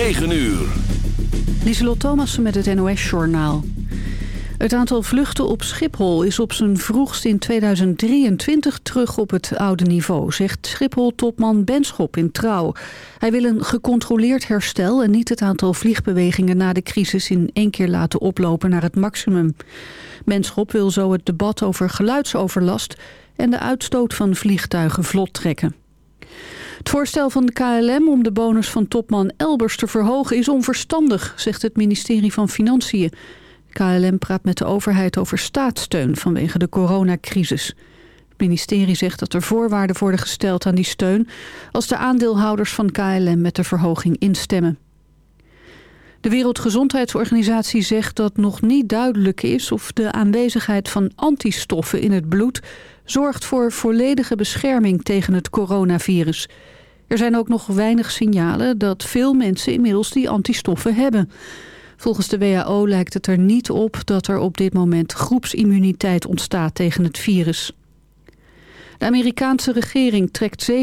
9 uur. Lieselot Thomassen met het NOS-journaal. Het aantal vluchten op Schiphol is op zijn vroegst in 2023 terug op het oude niveau, zegt Schiphol-topman Benschop in Trouw. Hij wil een gecontroleerd herstel en niet het aantal vliegbewegingen na de crisis in één keer laten oplopen naar het maximum. Benschop wil zo het debat over geluidsoverlast en de uitstoot van vliegtuigen vlot trekken. Het voorstel van de KLM om de bonus van topman Elbers te verhogen is onverstandig, zegt het ministerie van Financiën. KLM praat met de overheid over staatssteun vanwege de coronacrisis. Het ministerie zegt dat er voorwaarden worden gesteld aan die steun... als de aandeelhouders van KLM met de verhoging instemmen. De Wereldgezondheidsorganisatie zegt dat nog niet duidelijk is... of de aanwezigheid van antistoffen in het bloed... zorgt voor volledige bescherming tegen het coronavirus. Er zijn ook nog weinig signalen dat veel mensen inmiddels die antistoffen hebben... Volgens de WHO lijkt het er niet op dat er op dit moment groepsimmuniteit ontstaat tegen het virus. De Amerikaanse regering trekt 17,5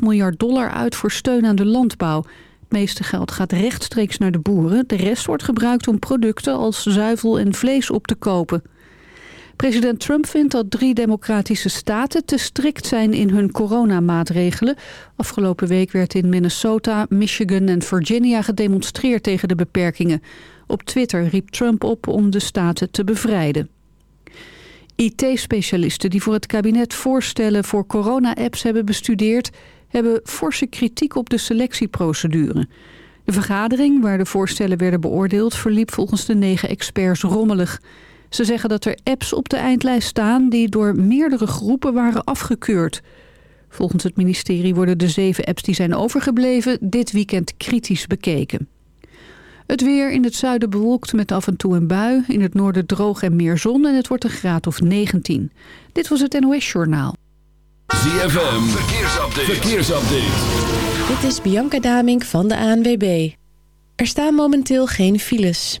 miljard dollar uit voor steun aan de landbouw. Het meeste geld gaat rechtstreeks naar de boeren. De rest wordt gebruikt om producten als zuivel en vlees op te kopen. President Trump vindt dat drie democratische staten te strikt zijn in hun coronamaatregelen. Afgelopen week werd in Minnesota, Michigan en Virginia gedemonstreerd tegen de beperkingen. Op Twitter riep Trump op om de staten te bevrijden. IT-specialisten die voor het kabinet voorstellen voor corona-apps hebben bestudeerd... hebben forse kritiek op de selectieprocedure. De vergadering waar de voorstellen werden beoordeeld... verliep volgens de negen experts rommelig... Ze zeggen dat er apps op de eindlijst staan die door meerdere groepen waren afgekeurd. Volgens het ministerie worden de zeven apps die zijn overgebleven dit weekend kritisch bekeken. Het weer in het zuiden bewolkt met af en toe een bui. In het noorden droog en meer zon en het wordt een graad of 19. Dit was het NOS Journaal. ZFM, verkeersupdate. verkeersupdate. Dit is Bianca Damink van de ANWB. Er staan momenteel geen files.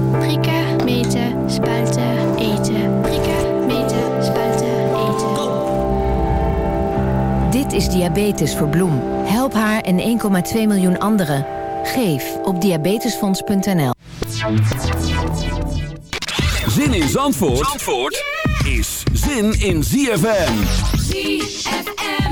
Dit is Diabetes voor Bloem. Help haar en 1,2 miljoen anderen. Geef op diabetesfonds.nl. Zin in Zandvoort, Zandvoort is zin in ZFM. ZFM.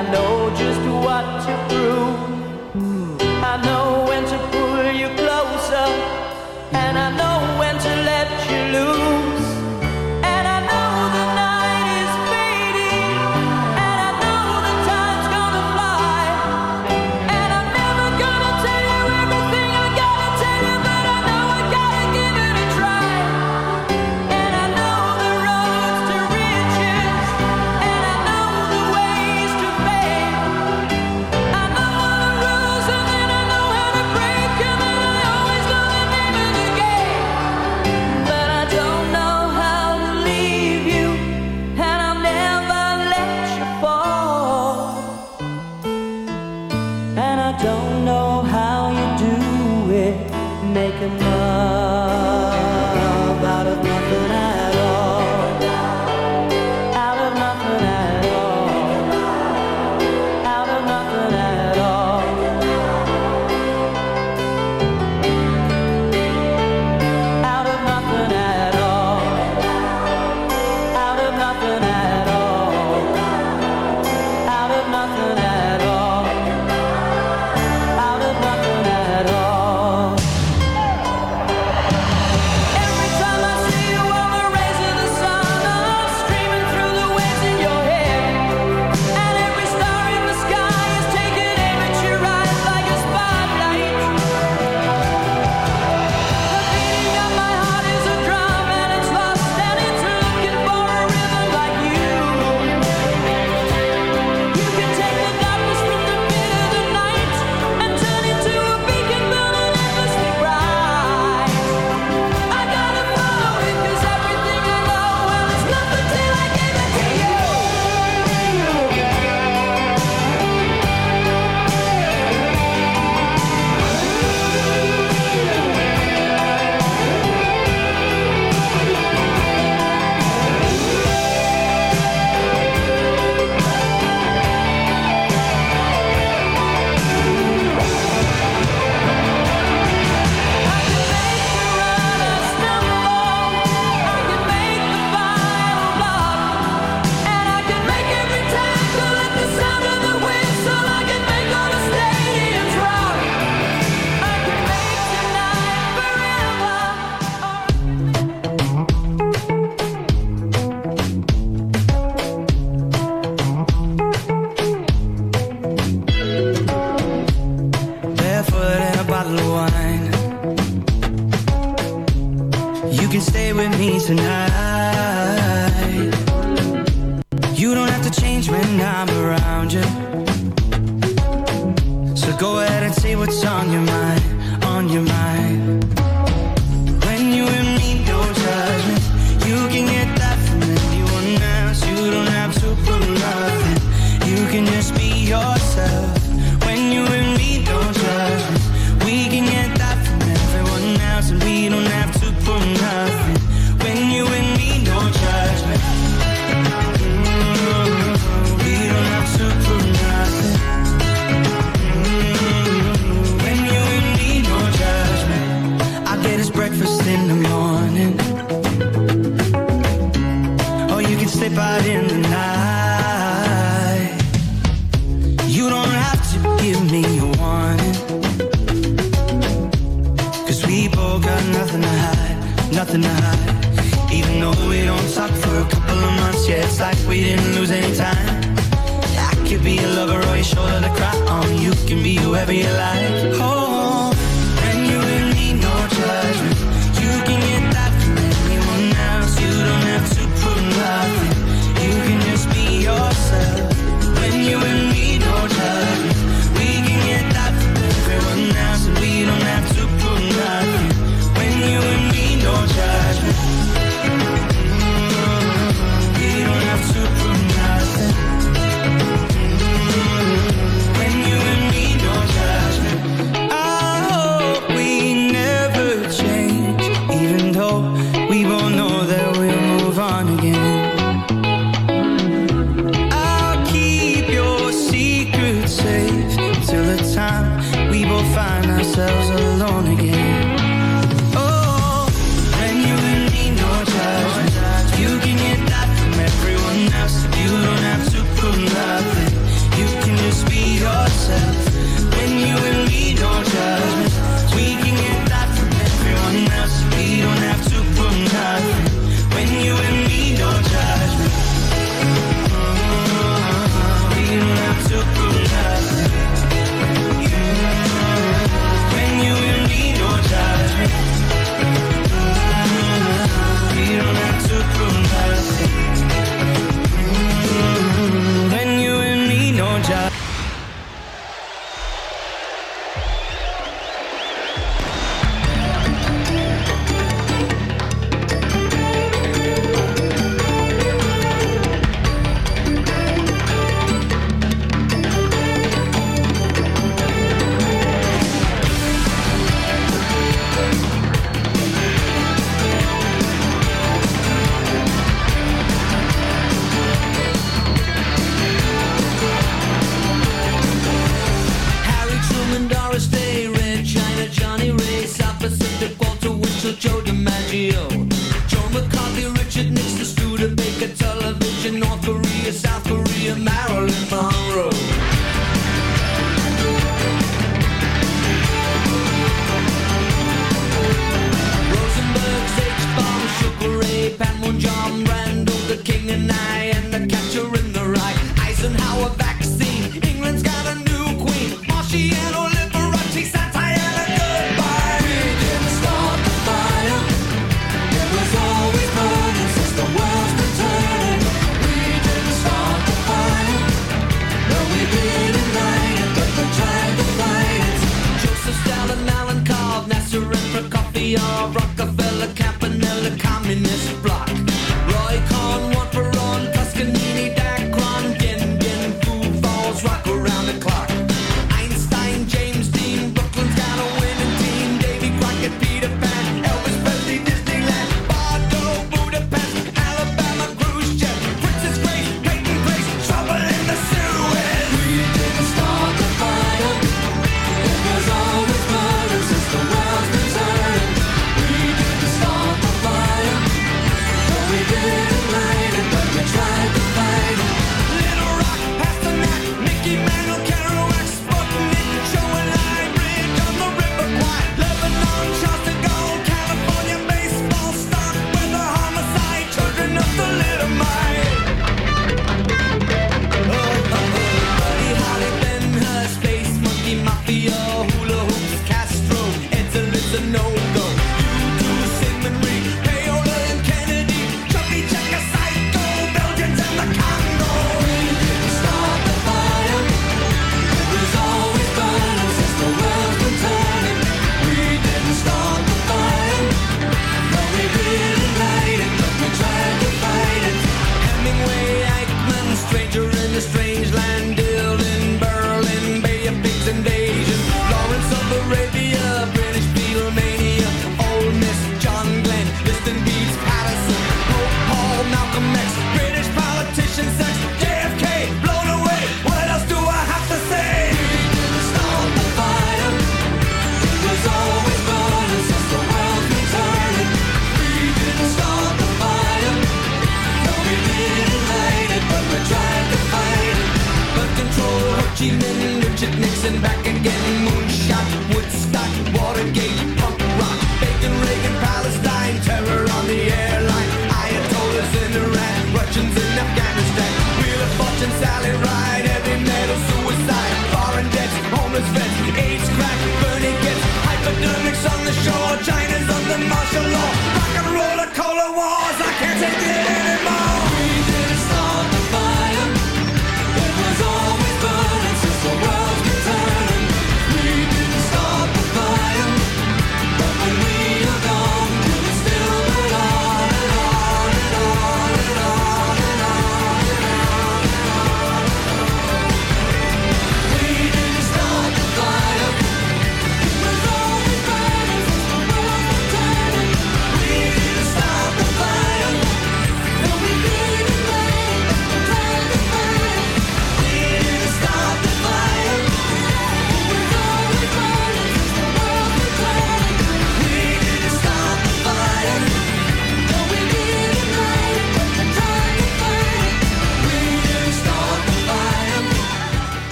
I know just what to prove.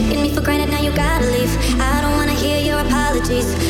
taking me for granted, now you gotta leave. I don't wanna hear your apologies.